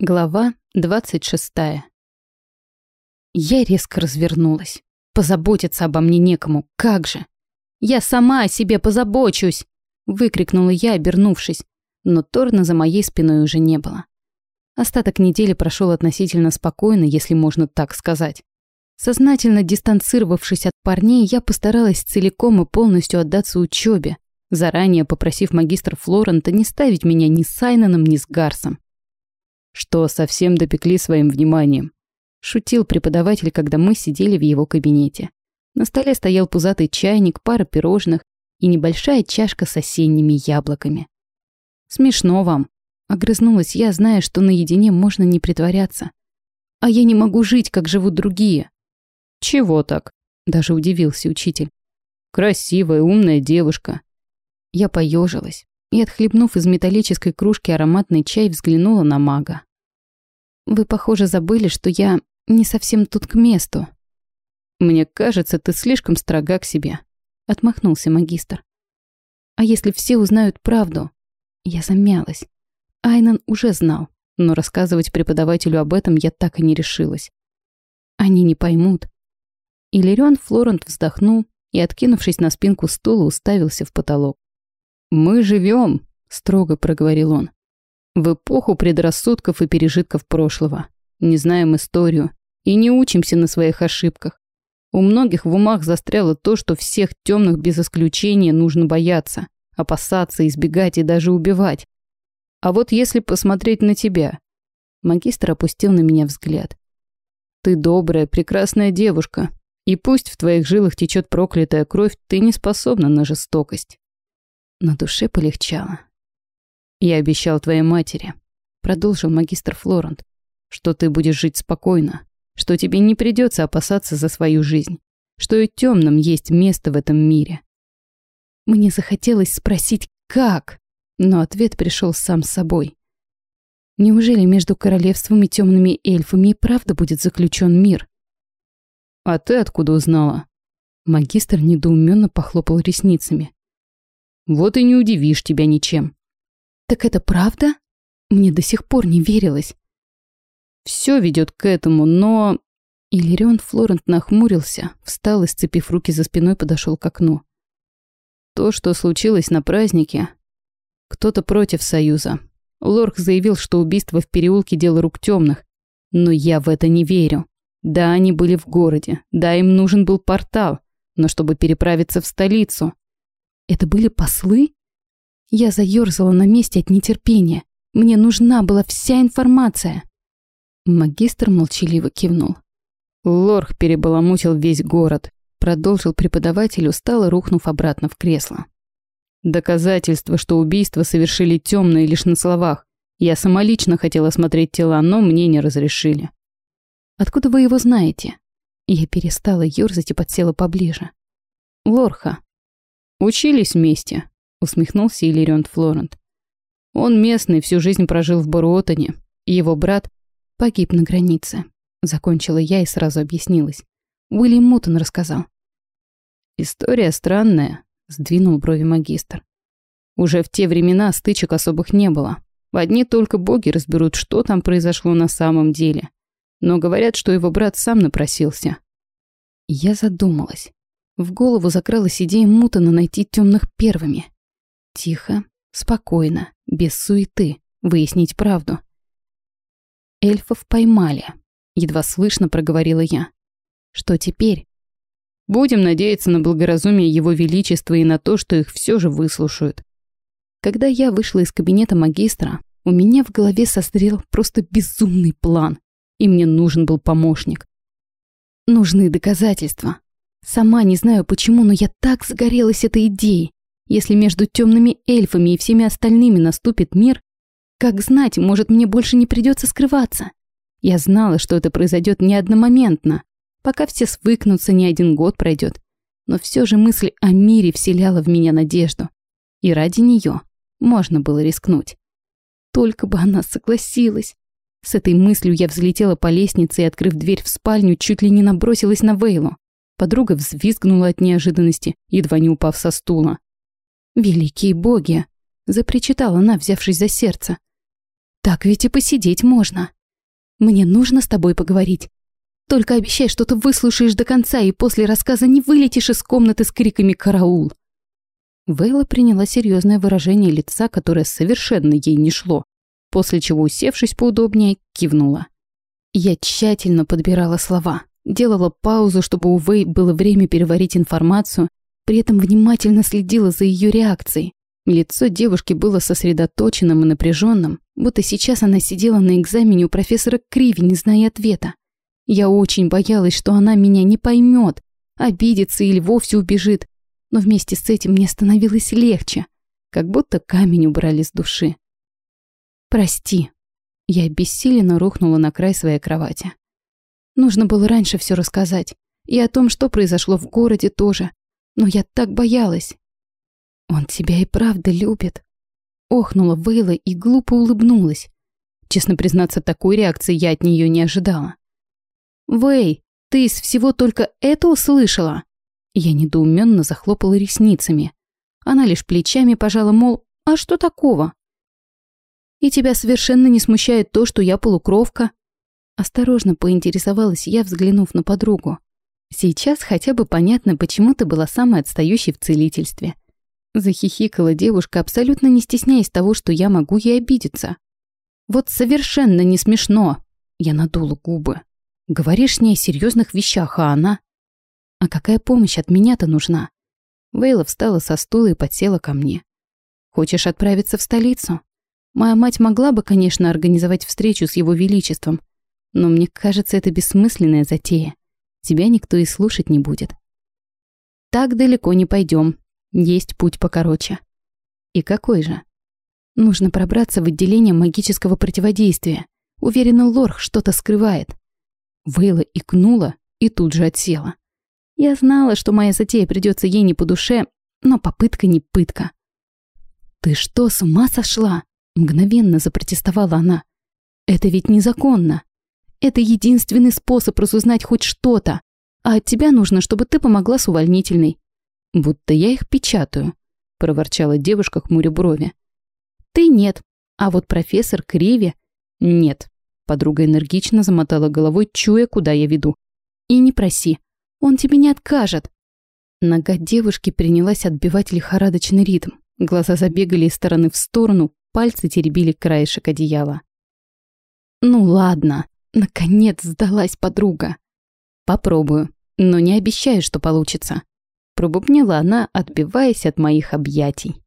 Глава 26. Я резко развернулась. Позаботиться обо мне некому, как же? Я сама о себе позабочусь, выкрикнула я, обернувшись, но Торна за моей спиной уже не было. Остаток недели прошел относительно спокойно, если можно так сказать. Сознательно дистанцировавшись от парней, я постаралась целиком и полностью отдаться учебе, заранее попросив магистра Флорента не ставить меня ни с Сайноном, ни с Гарсом что совсем допекли своим вниманием. Шутил преподаватель, когда мы сидели в его кабинете. На столе стоял пузатый чайник, пара пирожных и небольшая чашка с осенними яблоками. «Смешно вам», — огрызнулась я, зная, что наедине можно не притворяться. «А я не могу жить, как живут другие». «Чего так?» — даже удивился учитель. «Красивая, умная девушка». Я поежилась и, отхлебнув из металлической кружки ароматный чай, взглянула на мага. «Вы, похоже, забыли, что я не совсем тут к месту». «Мне кажется, ты слишком строга к себе», — отмахнулся магистр. «А если все узнают правду?» Я замялась. Айнан уже знал, но рассказывать преподавателю об этом я так и не решилась. Они не поймут. Иллирион Флорент вздохнул и, откинувшись на спинку стула, уставился в потолок. «Мы живем», — строго проговорил он, — «в эпоху предрассудков и пережитков прошлого. Не знаем историю и не учимся на своих ошибках. У многих в умах застряло то, что всех темных без исключения нужно бояться, опасаться, избегать и даже убивать. А вот если посмотреть на тебя...» Магистр опустил на меня взгляд. «Ты добрая, прекрасная девушка, и пусть в твоих жилах течет проклятая кровь, ты не способна на жестокость. На душе полегчало. «Я обещал твоей матери», — продолжил магистр Флорент, «что ты будешь жить спокойно, что тебе не придется опасаться за свою жизнь, что и темным есть место в этом мире». Мне захотелось спросить «как?», но ответ пришел сам собой. Неужели между королевством и темными эльфами и правда будет заключен мир? «А ты откуда узнала?» Магистр недоуменно похлопал ресницами. Вот и не удивишь тебя ничем. Так это правда? Мне до сих пор не верилось. Все ведет к этому, но... Иллирион Флорент нахмурился, встал и, сцепив руки за спиной, подошел к окну. То, что случилось на празднике... Кто-то против Союза. Лорх заявил, что убийство в переулке – дело рук темных. Но я в это не верю. Да, они были в городе. Да, им нужен был портал. Но чтобы переправиться в столицу... Это были послы? Я заёрзала на месте от нетерпения. Мне нужна была вся информация. Магистр молчаливо кивнул. Лорх перебаламутил весь город, продолжил преподаватель, устало рухнув обратно в кресло. Доказательства, что убийство совершили темные лишь на словах. Я самолично хотела смотреть тела, но мне не разрешили. Откуда вы его знаете? Я перестала ёрзать и подсела поближе. Лорха. «Учились вместе», — усмехнулся Иллирион Флорент. «Он местный, всю жизнь прожил в Баруотоне. Его брат погиб на границе». Закончила я и сразу объяснилась. Уильям Мутон рассказал. «История странная», — сдвинул брови магистр. «Уже в те времена стычек особых не было. Одни только боги разберут, что там произошло на самом деле. Но говорят, что его брат сам напросился». Я задумалась. В голову закралась идея Мутана найти темных первыми. Тихо, спокойно, без суеты, выяснить правду. Эльфов поймали. Едва слышно проговорила я. Что теперь? Будем надеяться на благоразумие Его Величества и на то, что их все же выслушают. Когда я вышла из кабинета магистра, у меня в голове созрел просто безумный план, и мне нужен был помощник. Нужны доказательства. Сама не знаю почему, но я так загорелась этой идеей. Если между темными эльфами и всеми остальными наступит мир, как знать, может, мне больше не придется скрываться. Я знала, что это произойдет не одномоментно. Пока все свыкнутся, не один год пройдет. Но все же мысль о мире вселяла в меня надежду. И ради нее можно было рискнуть. Только бы она согласилась. С этой мыслью я взлетела по лестнице и, открыв дверь в спальню, чуть ли не набросилась на Вейлу. Подруга взвизгнула от неожиданности, едва не упав со стула. «Великие боги!» — запричитала она, взявшись за сердце. Так ведь и посидеть можно. Мне нужно с тобой поговорить. Только обещай, что ты выслушаешь до конца и после рассказа не вылетишь из комнаты с криками «Караул!». Вейла приняла серьезное выражение лица, которое совершенно ей не шло, после чего, усевшись поудобнее, кивнула. Я тщательно подбирала слова, делала паузу, чтобы у Вей было время переварить информацию, при этом внимательно следила за ее реакцией. Лицо девушки было сосредоточенным и напряженным, будто сейчас она сидела на экзамене у профессора Криви, не зная ответа. Я очень боялась, что она меня не поймет, обидится или вовсе убежит, но вместе с этим мне становилось легче, как будто камень убрали с души. «Прости». Я бессиленно рухнула на край своей кровати. Нужно было раньше все рассказать. И о том, что произошло в городе тоже. Но я так боялась. «Он тебя и правда любит». Охнула Вейла и глупо улыбнулась. Честно признаться, такой реакции я от нее не ожидала. «Вэй, ты из всего только это услышала?» Я недоуменно захлопала ресницами. Она лишь плечами пожала, мол, а что такого? И тебя совершенно не смущает то, что я полукровка? Осторожно поинтересовалась я, взглянув на подругу. Сейчас хотя бы понятно, почему ты была самой отстающей в целительстве. Захихикала девушка, абсолютно не стесняясь того, что я могу ей обидеться. Вот совершенно не смешно. Я надула губы. Говоришь с ней о серьезных вещах, а она... А какая помощь от меня-то нужна? Вейла встала со стула и подсела ко мне. Хочешь отправиться в столицу? Моя мать могла бы, конечно, организовать встречу с его величеством, но мне кажется, это бессмысленная затея. Тебя никто и слушать не будет. Так далеко не пойдем. Есть путь покороче. И какой же? Нужно пробраться в отделение магического противодействия. Уверена, Лорх что-то скрывает. Вейла икнула и тут же отсела. Я знала, что моя затея придется ей не по душе, но попытка не пытка. «Ты что, с ума сошла?» Мгновенно запротестовала она. «Это ведь незаконно. Это единственный способ разузнать хоть что-то. А от тебя нужно, чтобы ты помогла с увольнительной». «Будто я их печатаю», — проворчала девушка, хмуря брови. «Ты нет, а вот профессор Криви...» «Нет», — подруга энергично замотала головой, чуя, куда я веду. «И не проси, он тебе не откажет». Нога девушки принялась отбивать лихорадочный ритм. Глаза забегали из стороны в сторону, пальцы теребили краешек одеяла. «Ну ладно», — наконец сдалась подруга. «Попробую, но не обещаю, что получится», — пробубнила она, отбиваясь от моих объятий.